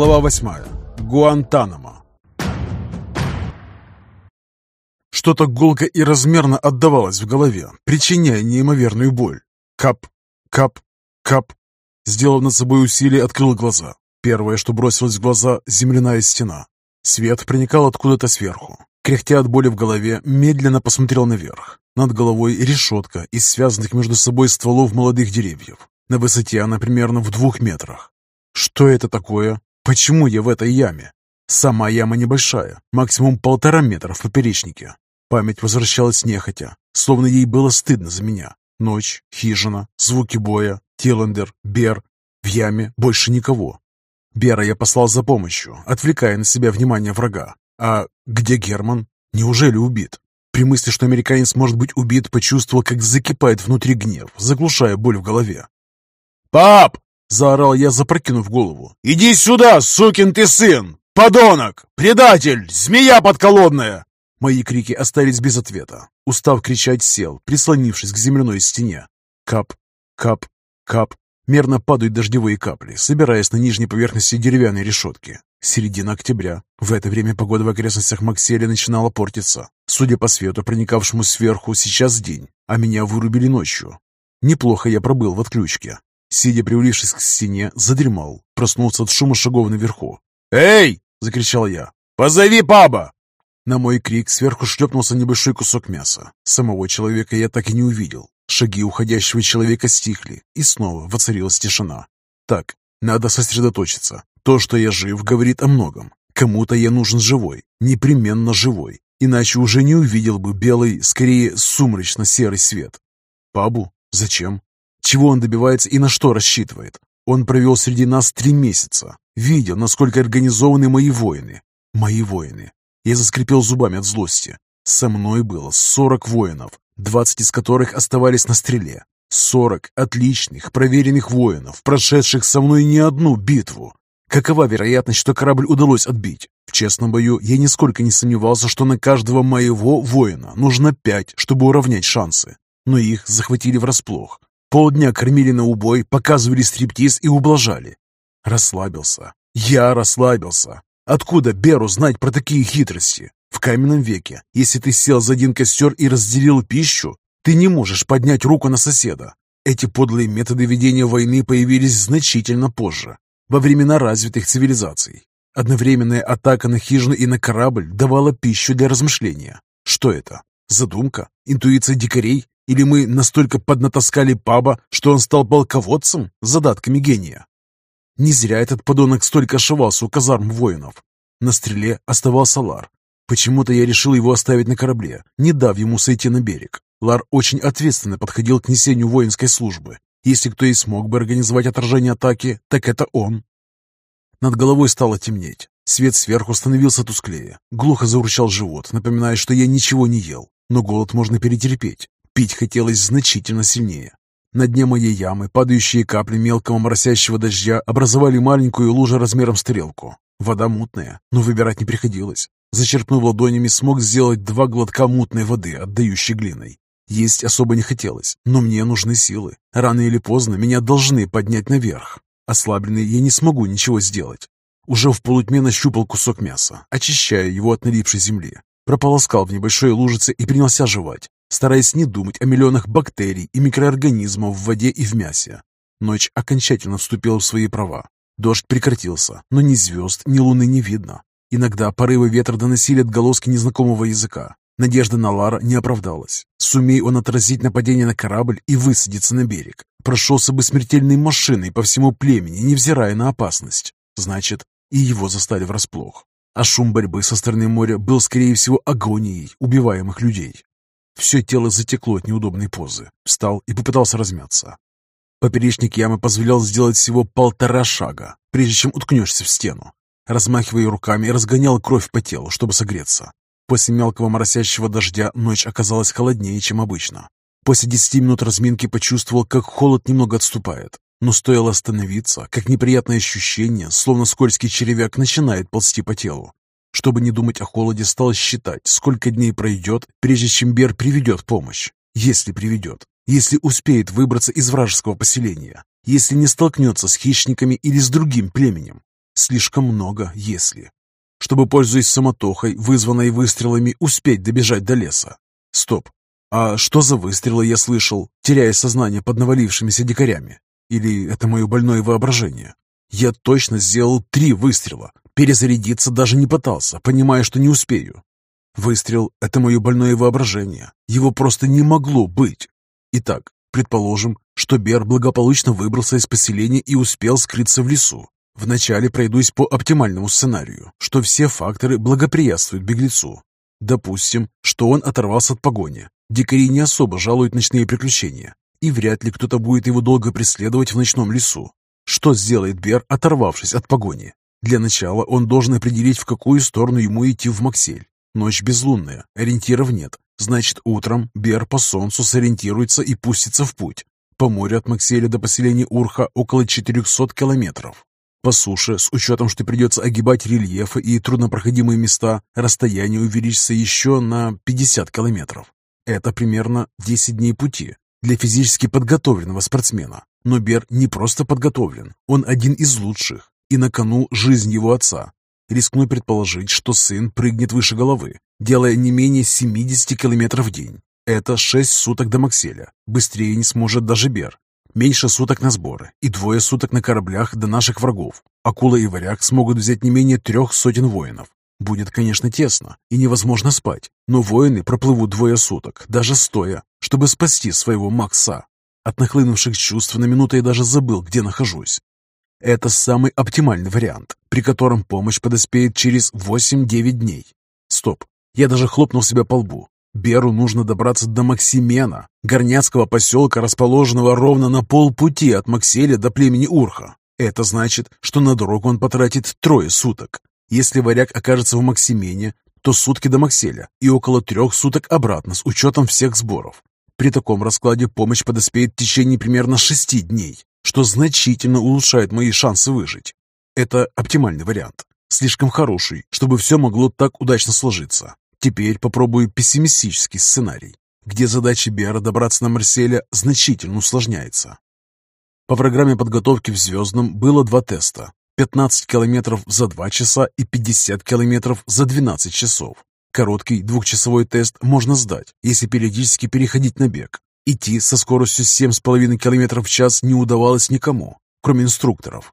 Глава 8. Гуантанамо. Что-то гулко и размерно отдавалось в голове, причиняя неимоверную боль. Кап, кап, кап. Сделав над собой усилие, открыл глаза. Первое, что бросилось в глаза – земляная стена. Свет проникал откуда-то сверху. Кряхтя от боли в голове, медленно посмотрел наверх. Над головой решетка из связанных между собой стволов молодых деревьев. На высоте она примерно в двух метрах. Что это такое? Почему я в этой яме? Сама яма небольшая, максимум полтора метра в поперечнике. Память возвращалась нехотя, словно ей было стыдно за меня. Ночь, хижина, звуки боя, Тиландер, Бер. В яме больше никого. Бера я послал за помощью, отвлекая на себя внимание врага. А где Герман? Неужели убит? При мысли, что американец может быть убит, почувствовал, как закипает внутри гнев, заглушая боль в голове. «Пап!» Заорал я, запрокинув голову. «Иди сюда, сукин ты сын! Подонок! Предатель! Змея подколодная!» Мои крики остались без ответа. Устав кричать, сел, прислонившись к земляной стене. Кап, кап, кап. Мерно падают дождевые капли, собираясь на нижней поверхности деревянной решетки. Середина октября. В это время погода в окрестностях Макселя начинала портиться. Судя по свету, проникавшему сверху, сейчас день, а меня вырубили ночью. Неплохо я пробыл в отключке. Сидя, привалившись к стене, задремал, проснулся от шума шагов наверху. «Эй!» — закричал я. «Позови папа!» На мой крик сверху шлепнулся небольшой кусок мяса. Самого человека я так и не увидел. Шаги уходящего человека стихли, и снова воцарилась тишина. Так, надо сосредоточиться. То, что я жив, говорит о многом. Кому-то я нужен живой, непременно живой, иначе уже не увидел бы белый, скорее сумрачно-серый свет. Пабу? Зачем? Чего он добивается и на что рассчитывает? Он провел среди нас три месяца. Видел, насколько организованы мои воины. Мои воины. Я заскрипел зубами от злости. Со мной было сорок воинов, двадцать из которых оставались на стреле. Сорок отличных, проверенных воинов, прошедших со мной не одну битву. Какова вероятность, что корабль удалось отбить? В честном бою я нисколько не сомневался, что на каждого моего воина нужно пять, чтобы уравнять шансы. Но их захватили врасплох. Полдня кормили на убой, показывали стриптиз и ублажали. Расслабился. Я расслабился. Откуда Беру знать про такие хитрости? В каменном веке, если ты сел за один костер и разделил пищу, ты не можешь поднять руку на соседа. Эти подлые методы ведения войны появились значительно позже, во времена развитых цивилизаций. Одновременная атака на хижину и на корабль давала пищу для размышления. Что это? Задумка? Интуиция дикарей? Или мы настолько поднатаскали паба, что он стал полководцем с задатками гения? Не зря этот подонок столько ошивался у казарм воинов. На стреле оставался Лар. Почему-то я решил его оставить на корабле, не дав ему сойти на берег. Лар очень ответственно подходил к несению воинской службы. Если кто и смог бы организовать отражение атаки, так это он. Над головой стало темнеть. Свет сверху становился тусклее. Глухо заурчал живот, напоминая, что я ничего не ел. Но голод можно перетерпеть. Пить хотелось значительно сильнее. На дне моей ямы падающие капли мелкого моросящего дождя образовали маленькую лужу размером с тарелку. Вода мутная, но выбирать не приходилось. Зачерпнув ладонями, смог сделать два глотка мутной воды, отдающей глиной. Есть особо не хотелось, но мне нужны силы. Рано или поздно меня должны поднять наверх. Ослабленный я не смогу ничего сделать. Уже в полутьме нащупал кусок мяса, очищая его от налипшей земли. Прополоскал в небольшой лужице и принялся жевать стараясь не думать о миллионах бактерий и микроорганизмов в воде и в мясе. Ночь окончательно вступила в свои права. Дождь прекратился, но ни звезд, ни луны не видно. Иногда порывы ветра доносили отголоски незнакомого языка. Надежда на Лара не оправдалась. Сумей он отразить нападение на корабль и высадиться на берег. Прошелся бы смертельной машиной по всему племени, невзирая на опасность. Значит, и его застали врасплох. А шум борьбы со стороны моря был, скорее всего, агонией убиваемых людей. Все тело затекло от неудобной позы. Встал и попытался размяться. Поперечник ямы позволял сделать всего полтора шага, прежде чем уткнешься в стену. Размахивая руками, разгонял кровь по телу, чтобы согреться. После мелкого моросящего дождя ночь оказалась холоднее, чем обычно. После десяти минут разминки почувствовал, как холод немного отступает. Но стоило остановиться, как неприятное ощущение, словно скользкий червяк начинает ползти по телу. Чтобы не думать о холоде, стал считать, сколько дней пройдет, прежде чем Бер приведет помощь. Если приведет. Если успеет выбраться из вражеского поселения. Если не столкнется с хищниками или с другим племенем. Слишком много «если». Чтобы, пользуясь самотохой, вызванной выстрелами, успеть добежать до леса. Стоп. А что за выстрелы я слышал, теряя сознание под навалившимися дикарями? Или это мое больное воображение? Я точно сделал три выстрела. Перезарядиться даже не пытался, понимая, что не успею. Выстрел — это мое больное воображение. Его просто не могло быть. Итак, предположим, что Бер благополучно выбрался из поселения и успел скрыться в лесу. Вначале пройдусь по оптимальному сценарию, что все факторы благоприятствуют беглецу. Допустим, что он оторвался от погони. Дикари не особо жалуют ночные приключения, и вряд ли кто-то будет его долго преследовать в ночном лесу. Что сделает Бер, оторвавшись от погони? Для начала он должен определить, в какую сторону ему идти в Максель. Ночь безлунная, ориентиров нет. Значит, утром Бер по солнцу сориентируется и пустится в путь. По морю от Макселя до поселения Урха около 400 километров. По суше, с учетом, что придется огибать рельефы и труднопроходимые места, расстояние увеличится еще на 50 километров. Это примерно 10 дней пути для физически подготовленного спортсмена. Но Бер не просто подготовлен, он один из лучших, и на кону жизнь его отца. Рискну предположить, что сын прыгнет выше головы, делая не менее 70 километров в день. Это 6 суток до Макселя. Быстрее не сможет даже Бер. Меньше суток на сборы и двое суток на кораблях до наших врагов. Акула и варяг смогут взять не менее трех сотен воинов. Будет, конечно, тесно и невозможно спать, но воины проплывут двое суток, даже стоя, чтобы спасти своего Макса. От нахлынувших чувств на минуту я даже забыл, где нахожусь. Это самый оптимальный вариант, при котором помощь подоспеет через 8-9 дней. Стоп, я даже хлопнул себя по лбу. Беру нужно добраться до Максимена, горняцкого поселка, расположенного ровно на полпути от Макселя до племени Урха. Это значит, что на дорогу он потратит трое суток. Если варяг окажется в Максимене, то сутки до Макселя и около трех суток обратно с учетом всех сборов. При таком раскладе помощь подоспеет в течение примерно шести дней, что значительно улучшает мои шансы выжить. Это оптимальный вариант. Слишком хороший, чтобы все могло так удачно сложиться. Теперь попробую пессимистический сценарий, где задача Бера добраться на Марселя значительно усложняется. По программе подготовки в «Звездном» было два теста. 15 километров за 2 часа и 50 километров за 12 часов. Короткий двухчасовой тест можно сдать, если периодически переходить на бег. Идти со скоростью 7,5 км в час не удавалось никому, кроме инструкторов.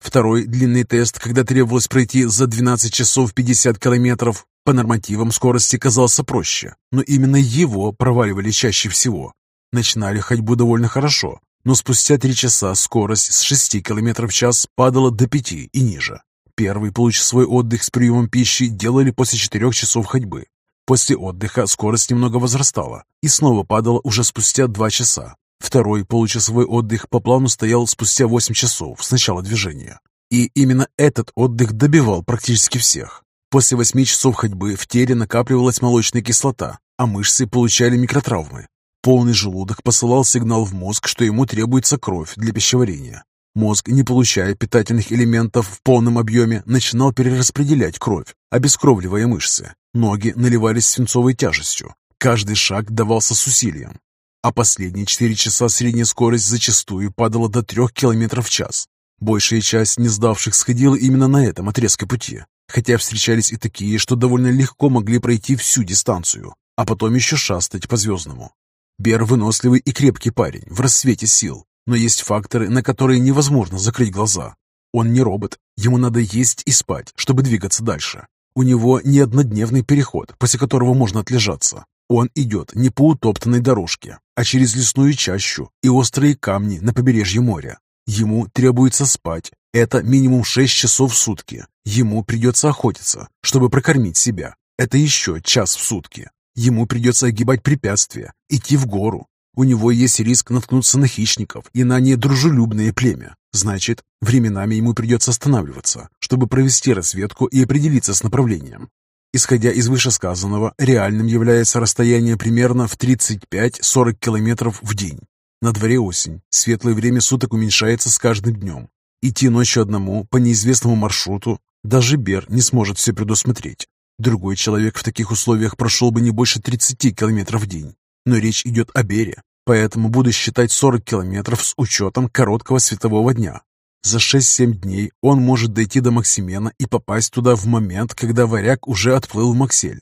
Второй длинный тест, когда требовалось пройти за 12 часов 50 километров, по нормативам скорости казался проще, но именно его проваливали чаще всего. Начинали ходьбу довольно хорошо, но спустя три часа скорость с 6 км в час падала до 5 и ниже. Первый получасовой отдых с приемом пищи делали после 4 часов ходьбы. После отдыха скорость немного возрастала и снова падала уже спустя 2 часа. Второй получасовой отдых по плану стоял спустя 8 часов с начала движения. И именно этот отдых добивал практически всех. После восьми часов ходьбы в теле накапливалась молочная кислота, а мышцы получали микротравмы. Полный желудок посылал сигнал в мозг, что ему требуется кровь для пищеварения. Мозг, не получая питательных элементов в полном объеме, начинал перераспределять кровь, обескровливая мышцы. Ноги наливались свинцовой тяжестью. Каждый шаг давался с усилием. А последние четыре часа средняя скорость зачастую падала до трех километров в час. Большая часть не сдавших сходила именно на этом отрезке пути хотя встречались и такие, что довольно легко могли пройти всю дистанцию, а потом еще шастать по звездному. Бер выносливый и крепкий парень, в рассвете сил, но есть факторы, на которые невозможно закрыть глаза. Он не робот, ему надо есть и спать, чтобы двигаться дальше. У него не однодневный переход, после которого можно отлежаться. Он идет не по утоптанной дорожке, а через лесную чащу и острые камни на побережье моря. Ему требуется спать, это минимум 6 часов в сутки. Ему придется охотиться, чтобы прокормить себя. Это еще час в сутки. Ему придется огибать препятствия, идти в гору. У него есть риск наткнуться на хищников и на недружелюбное племя. Значит, временами ему придется останавливаться, чтобы провести разведку и определиться с направлением. Исходя из вышесказанного, реальным является расстояние примерно в 35-40 километров в день. На дворе осень, светлое время суток уменьшается с каждым днем. Идти ночью одному по неизвестному маршруту даже Бер не сможет все предусмотреть. Другой человек в таких условиях прошел бы не больше 30 километров в день. Но речь идет о Бере, поэтому буду считать 40 километров с учетом короткого светового дня. За 6-7 дней он может дойти до Максимена и попасть туда в момент, когда варяг уже отплыл в Максель.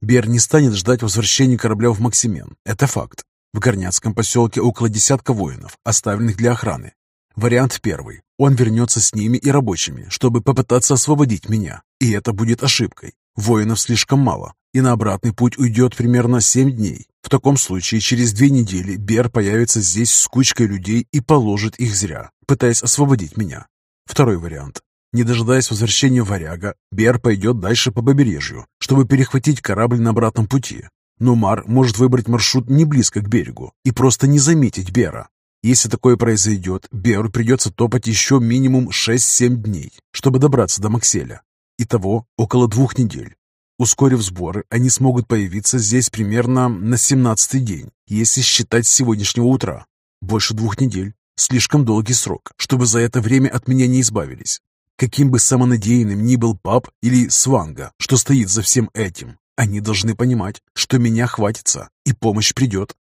Бер не станет ждать возвращения корабля в Максимен. Это факт. В Горняцком поселке около десятка воинов, оставленных для охраны. Вариант первый. Он вернется с ними и рабочими, чтобы попытаться освободить меня. И это будет ошибкой. Воинов слишком мало, и на обратный путь уйдет примерно 7 дней. В таком случае через две недели Бер появится здесь с кучкой людей и положит их зря, пытаясь освободить меня. Второй вариант. Не дожидаясь возвращения варяга, Бер пойдет дальше по побережью, чтобы перехватить корабль на обратном пути. Но Мар может выбрать маршрут не близко к берегу и просто не заметить Бера. Если такое произойдет, Беру придется топать еще минимум 6-7 дней, чтобы добраться до Макселя. Итого около двух недель. Ускорив сборы, они смогут появиться здесь примерно на 17-й день, если считать с сегодняшнего утра. Больше двух недель. Слишком долгий срок, чтобы за это время от меня не избавились. Каким бы самонадеянным ни был пап или сванга, что стоит за всем этим, они должны понимать, что меня хватится и помощь придет.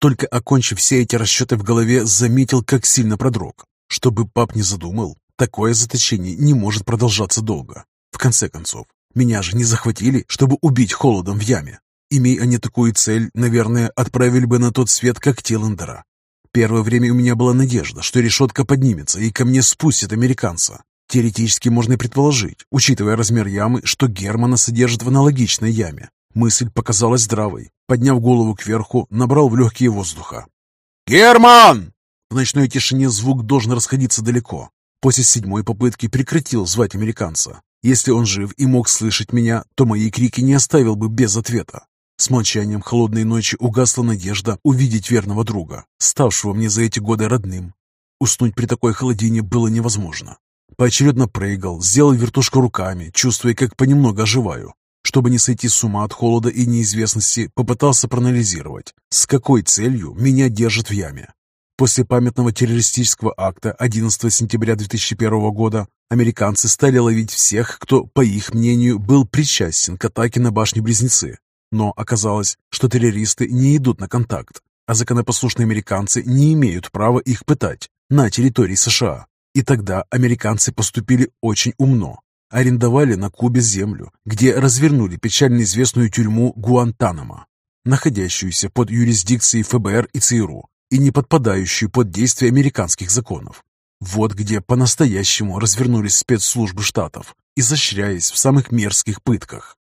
Только окончив все эти расчеты в голове, заметил, как сильно продрог. Чтобы пап не задумал, такое заточение не может продолжаться долго. В конце концов, меня же не захватили, чтобы убить холодом в яме. Имей они такую цель, наверное, отправили бы на тот свет, как Тиллендера. Первое время у меня была надежда, что решетка поднимется и ко мне спустят американца. Теоретически можно предположить, учитывая размер ямы, что Германа содержит в аналогичной яме. Мысль показалась здравой. Подняв голову кверху, набрал в легкие воздуха. «Герман!» В ночной тишине звук должен расходиться далеко. После седьмой попытки прекратил звать американца. Если он жив и мог слышать меня, то мои крики не оставил бы без ответа. С молчанием холодной ночи угасла надежда увидеть верного друга, ставшего мне за эти годы родным. Уснуть при такой холодине было невозможно. Поочередно прыгал, сделал вертушку руками, чувствуя, как понемногу оживаю. Чтобы не сойти с ума от холода и неизвестности, попытался проанализировать, с какой целью меня держат в яме. После памятного террористического акта 11 сентября 2001 года американцы стали ловить всех, кто, по их мнению, был причастен к атаке на башни-близнецы. Но оказалось, что террористы не идут на контакт, а законопослушные американцы не имеют права их пытать на территории США. И тогда американцы поступили очень умно, арендовали на Кубе землю, где развернули печально известную тюрьму Гуантанамо, находящуюся под юрисдикцией ФБР и ЦРУ и не подпадающую под действие американских законов. Вот где по-настоящему развернулись спецслужбы штатов, изощряясь в самых мерзких пытках.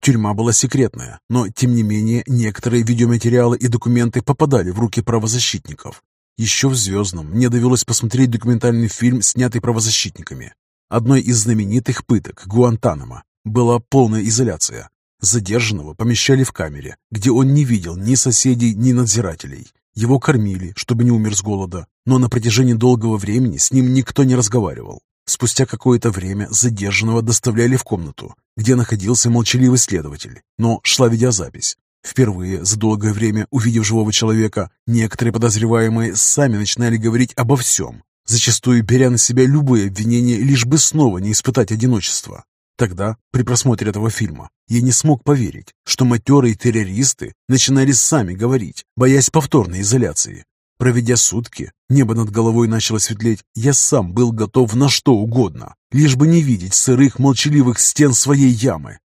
Тюрьма была секретная, но, тем не менее, некоторые видеоматериалы и документы попадали в руки правозащитников. Еще в «Звездном» мне довелось посмотреть документальный фильм, снятый правозащитниками. Одной из знаменитых пыток Гуантанамо была полная изоляция. Задержанного помещали в камере, где он не видел ни соседей, ни надзирателей. Его кормили, чтобы не умер с голода, но на протяжении долгого времени с ним никто не разговаривал. Спустя какое-то время задержанного доставляли в комнату, где находился молчаливый следователь, но шла видеозапись. Впервые за долгое время, увидев живого человека, некоторые подозреваемые сами начинали говорить обо всем, зачастую беря на себя любые обвинения, лишь бы снова не испытать одиночество. Тогда, при просмотре этого фильма, я не смог поверить, что матерые террористы начинали сами говорить, боясь повторной изоляции. Проведя сутки, небо над головой начало светлеть, я сам был готов на что угодно, лишь бы не видеть сырых молчаливых стен своей ямы.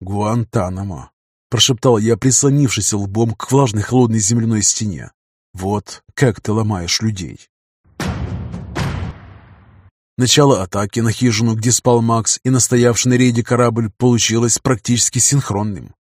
«Гуантанамо», — прошептал я, прислонившись лбом к влажной холодной земляной стене. «Вот как ты ломаешь людей». Начало атаки на хижину, где спал Макс, и настоявший на рейде корабль получилось практически синхронным.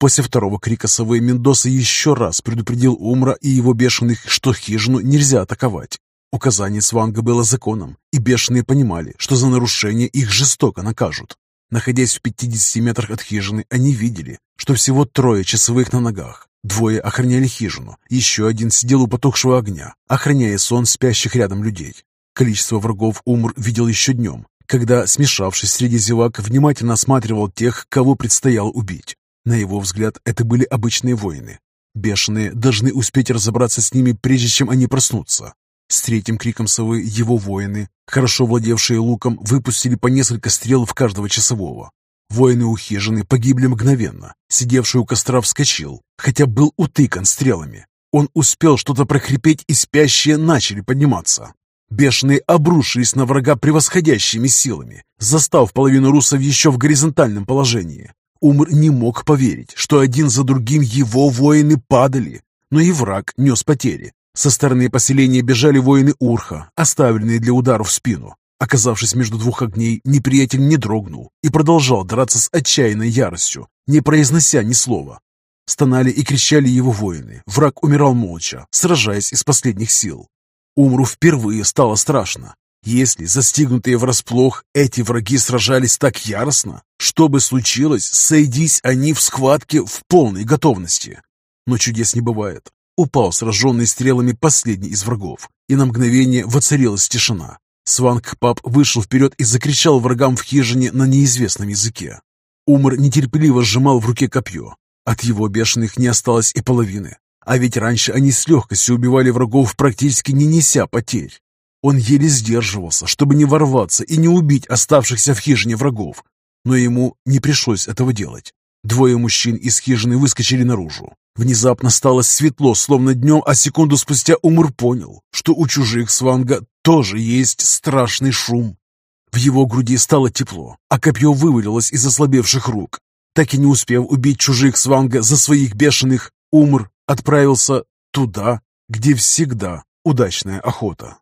После второго крика совы Мендоса еще раз предупредил Умра и его бешеных, что хижину нельзя атаковать. Указание Сванга было законом, и бешеные понимали, что за нарушение их жестоко накажут. Находясь в 50 метрах от хижины, они видели, что всего трое часовых на ногах. Двое охраняли хижину, еще один сидел у потухшего огня, охраняя сон спящих рядом людей. Количество врагов Умр видел еще днем, когда, смешавшись среди зевак, внимательно осматривал тех, кого предстояло убить. На его взгляд, это были обычные воины. Бешеные должны успеть разобраться с ними, прежде чем они проснутся. С третьим криком совы его воины, хорошо владевшие луком, выпустили по несколько стрел в каждого часового. Воины у хижины погибли мгновенно. Сидевший у костра вскочил, хотя был утыкан стрелами. Он успел что-то прохрипеть, и спящие начали подниматься. Бешеные обрушились на врага превосходящими силами, застав половину русов еще в горизонтальном положении. Умр не мог поверить, что один за другим его воины падали, но и враг нес потери. Со стороны поселения бежали воины Урха, оставленные для ударов в спину. Оказавшись между двух огней, неприятель не дрогнул и продолжал драться с отчаянной яростью, не произнося ни слова. Стонали и кричали его воины. Враг умирал молча, сражаясь из последних сил. Умру впервые стало страшно. Если, застигнутые врасплох, эти враги сражались так яростно, что бы случилось, сойдись они в схватке в полной готовности. Но чудес не бывает. Упал сраженный стрелами последний из врагов, и на мгновение воцарилась тишина. Сванг-пап вышел вперед и закричал врагам в хижине на неизвестном языке. Умр нетерпеливо сжимал в руке копье. От его бешеных не осталось и половины. А ведь раньше они с легкостью убивали врагов, практически не неся потерь. Он еле сдерживался, чтобы не ворваться и не убить оставшихся в хижине врагов. Но ему не пришлось этого делать. Двое мужчин из хижины выскочили наружу. Внезапно стало светло, словно днем, а секунду спустя Умр понял, что у чужих сванга тоже есть страшный шум. В его груди стало тепло, а копье вывалилось из ослабевших рук. Так и не успев убить чужих сванга за своих бешеных, Умр отправился туда, где всегда удачная охота.